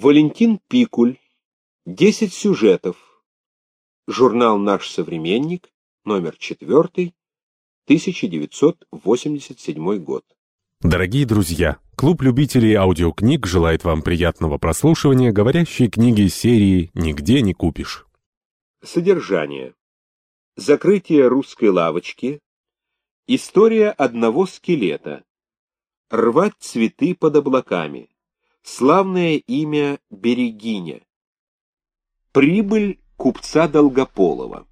Валентин Пикуль. Десять сюжетов. Журнал «Наш современник», номер 4, 1987 год. Дорогие друзья, клуб любителей аудиокниг желает вам приятного прослушивания говорящей книги серии «Нигде не купишь». Содержание. Закрытие русской лавочки. История одного скелета. Рвать цветы под облаками. Славное имя Берегиня. Прибыль купца Долгополова.